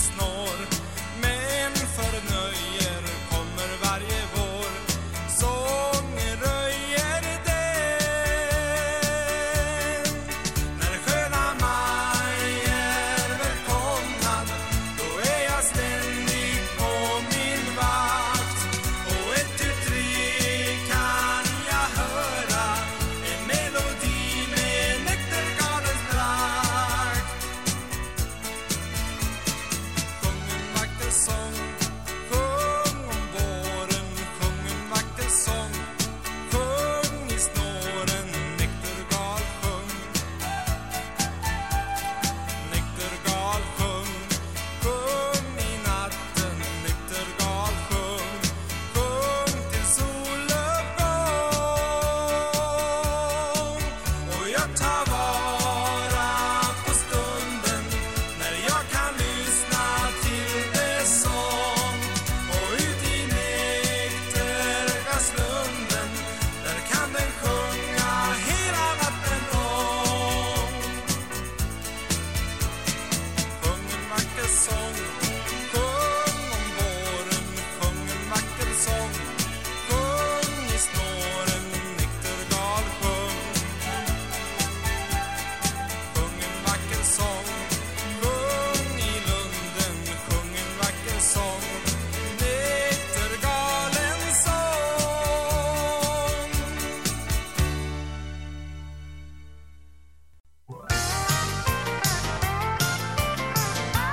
snow. your time.